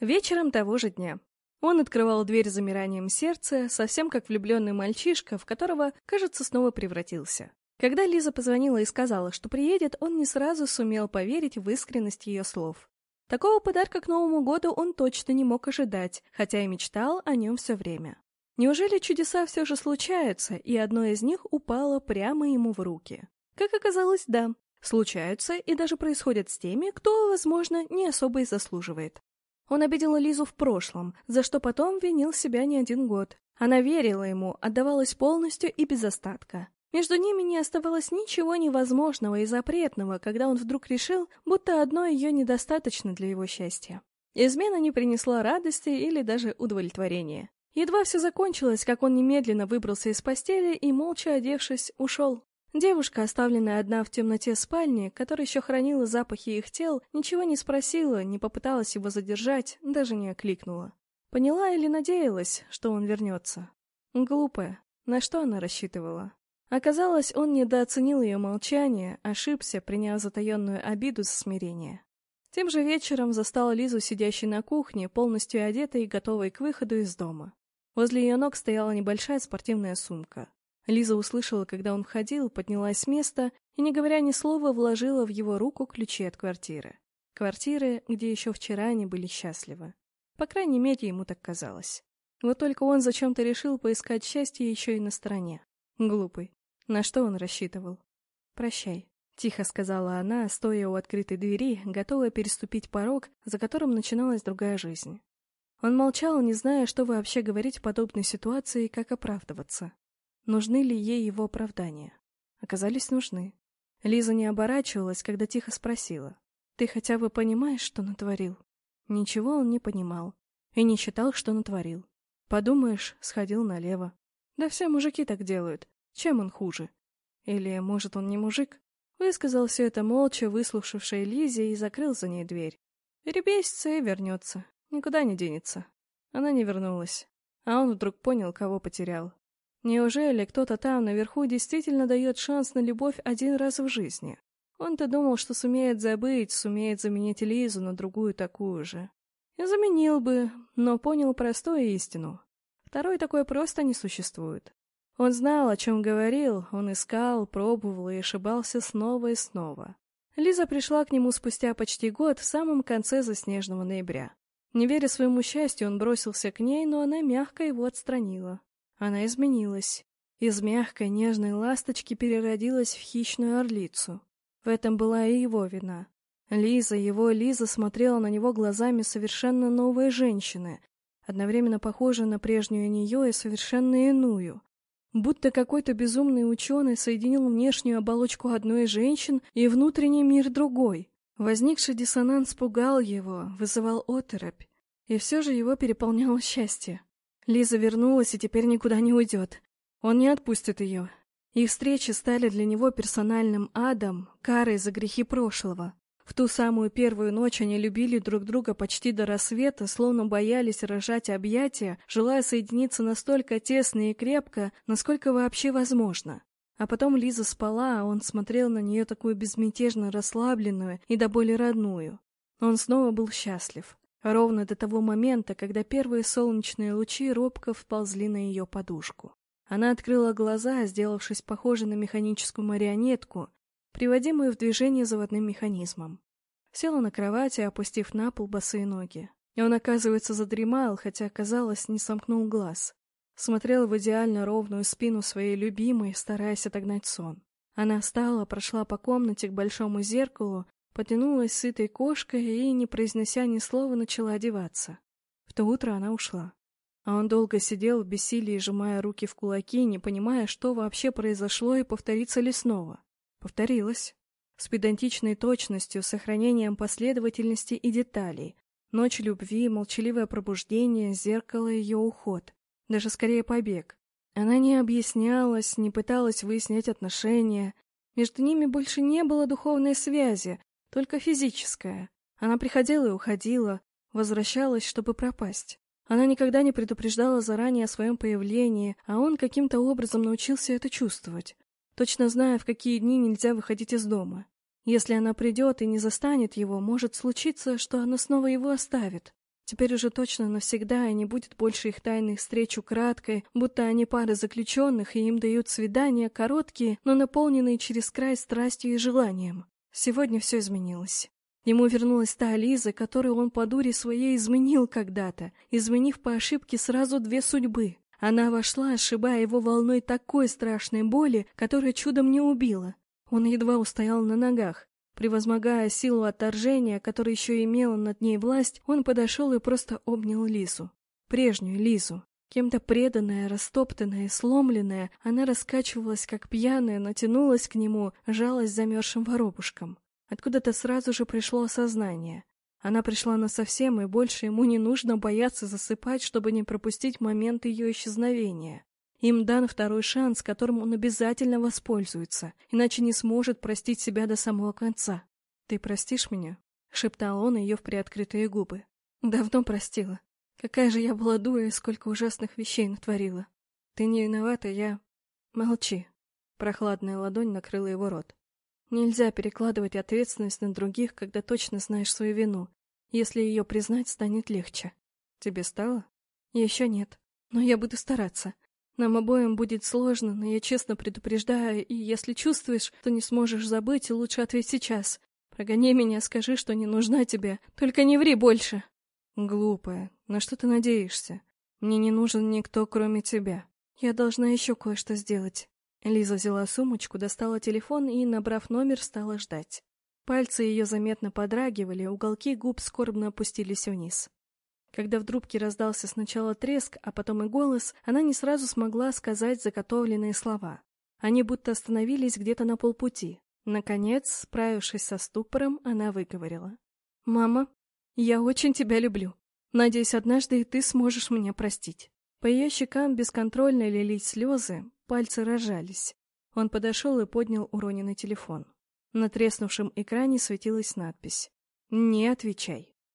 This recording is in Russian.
Вечером того же дня. Он открывал дверь замиранием сердца, совсем как влюбленный мальчишка, в которого, кажется, снова превратился. Когда Лиза позвонила и сказала, что приедет, он не сразу сумел поверить в искренность ее слов. Такого подарка к Новому году он точно не мог ожидать, хотя и мечтал о нем все время. Неужели чудеса все же случаются, и одно из них упало прямо ему в руки? Как оказалось, да, случаются и даже происходят с теми, кто, возможно, не особо и заслуживает. Он обидел Лизу в прошлом, за что потом винил себя не один год. Она верила ему, отдавалась полностью и без остатка. Между ними не оставалось ничего невозможного и запретного, когда он вдруг решил, будто одно ее недостаточно для его счастья. Измена не принесла радости или даже удовлетворения. Едва все закончилось, как он немедленно выбрался из постели и, молча одевшись, ушел. Девушка, оставленная одна в темноте спальни, которая еще хранила запахи их тел, ничего не спросила, не попыталась его задержать, даже не окликнула. Поняла или надеялась, что он вернется? Глупая. На что она рассчитывала? Оказалось, он недооценил ее молчание, ошибся, приняв затаенную обиду за смирение. Тем же вечером застал Лизу, сидящей на кухне, полностью одетой и готовой к выходу из дома. Возле ее ног стояла небольшая спортивная сумка. Лиза услышала, когда он входил, поднялась с места и, не говоря ни слова, вложила в его руку ключи от квартиры. Квартиры, где еще вчера они были счастливы. По крайней мере, ему так казалось. Вот только он зачем-то решил поискать счастье еще и на стороне. Глупый. На что он рассчитывал? «Прощай», — тихо сказала она, стоя у открытой двери, готовая переступить порог, за которым начиналась другая жизнь. Он молчал, не зная, что вообще говорить в подобной ситуации и как оправдываться. Нужны ли ей его оправдания? Оказались нужны. Лиза не оборачивалась, когда тихо спросила. «Ты хотя бы понимаешь, что натворил?» Ничего он не понимал. И не считал, что натворил. Подумаешь, сходил налево. Да все мужики так делают. Чем он хуже? Или, может, он не мужик? Высказал все это молча, выслушавшая Лизе, и закрыл за ней дверь. Перебесится и вернется. Никуда не денется. Она не вернулась. А он вдруг понял, кого потерял. Неужели кто-то там наверху действительно дает шанс на любовь один раз в жизни? Он-то думал, что сумеет забыть, сумеет заменить Лизу на другую такую же. Заменил бы, но понял простую истину. Второй такой просто не существует. Он знал, о чем говорил, он искал, пробовал и ошибался снова и снова. Лиза пришла к нему спустя почти год, в самом конце заснеженного ноября. Не веря своему счастью, он бросился к ней, но она мягко его отстранила. Она изменилась. Из мягкой, нежной ласточки переродилась в хищную орлицу. В этом была и его вина. Лиза, его Лиза смотрела на него глазами совершенно новой женщины, одновременно похожей на прежнюю нее и совершенно иную. Будто какой-то безумный ученый соединил внешнюю оболочку одной из женщин и внутренний мир другой. Возникший диссонанс пугал его, вызывал оторопь, и все же его переполняло счастье. Лиза вернулась и теперь никуда не уйдет. Он не отпустит ее. Их встречи стали для него персональным адом, карой за грехи прошлого. В ту самую первую ночь они любили друг друга почти до рассвета, словно боялись рожать объятия, желая соединиться настолько тесно и крепко, насколько вообще возможно. А потом Лиза спала, а он смотрел на нее такую безмятежно расслабленную и до боли родную. Он снова был счастлив. Ровно до того момента, когда первые солнечные лучи робко вползли на ее подушку. Она открыла глаза, сделавшись похожей на механическую марионетку, приводимую в движение заводным механизмом. Села на кровати, опустив на пол босые ноги. И он, оказывается, задремал, хотя, казалось, не сомкнул глаз. Смотрел в идеально ровную спину своей любимой, стараясь отогнать сон. Она встала, прошла по комнате к большому зеркалу потянулась сытой кошкой и, не произнося ни слова, начала одеваться. В то утро она ушла. А он долго сидел в бессилии, сжимая руки в кулаки, не понимая, что вообще произошло и повторится ли снова. Повторилось. С педантичной точностью, сохранением последовательности и деталей. Ночь любви, молчаливое пробуждение, зеркало ее уход. Даже скорее побег. Она не объяснялась, не пыталась выяснять отношения. Между ними больше не было духовной связи, только физическая. Она приходила и уходила, возвращалась, чтобы пропасть. Она никогда не предупреждала заранее о своем появлении, а он каким-то образом научился это чувствовать, точно зная, в какие дни нельзя выходить из дома. Если она придет и не застанет его, может случиться, что она снова его оставит. Теперь уже точно навсегда и не будет больше их тайных встреч украдкой, будто они пара заключенных, и им дают свидания, короткие, но наполненные через край страстью и желанием. Сегодня все изменилось. Ему вернулась та Лиза, которую он по дуре своей изменил когда-то, изменив по ошибке сразу две судьбы. Она вошла, ошибая его волной такой страшной боли, которая чудом не убила. Он едва устоял на ногах. Превозмогая силу отторжения, которая еще имела над ней власть, он подошел и просто обнял Лизу. Прежнюю Лизу. Кем-то преданная, растоптанная, сломленная, она раскачивалась, как пьяная, натянулась к нему, жалась замерзшим воробушком. Откуда-то сразу же пришло осознание. Она пришла насовсем, и больше ему не нужно бояться засыпать, чтобы не пропустить момент ее исчезновения. Им дан второй шанс, которым он обязательно воспользуется, иначе не сможет простить себя до самого конца. «Ты простишь меня?» — шептал он ее в приоткрытые губы. «Давно простила. Какая же я была дура и сколько ужасных вещей натворила. Ты не виновата, я...» «Молчи». Прохладная ладонь накрыла его рот. «Нельзя перекладывать ответственность на других, когда точно знаешь свою вину. Если ее признать, станет легче. Тебе стало?» «Еще нет. Но я буду стараться. Нам обоим будет сложно, но я честно предупреждаю, и если чувствуешь, что не сможешь забыть, лучше ответь сейчас. Прогони меня, скажи, что не нужна тебе, только не ври больше. Глупая, на что ты надеешься? Мне не нужен никто, кроме тебя. Я должна еще кое-что сделать. Лиза взяла сумочку, достала телефон и, набрав номер, стала ждать. Пальцы ее заметно подрагивали, уголки губ скорбно опустились вниз. Когда в трубке раздался сначала треск, а потом и голос, она не сразу смогла сказать заготовленные слова. Они будто остановились где-то на полпути. Наконец, справившись со ступором, она выговорила. «Мама, я очень тебя люблю. Надеюсь, однажды и ты сможешь меня простить». По ее щекам бесконтрольно лились слезы, пальцы рожались. Он подошел и поднял уроненный телефон. На треснувшем экране светилась надпись «Не отвечай».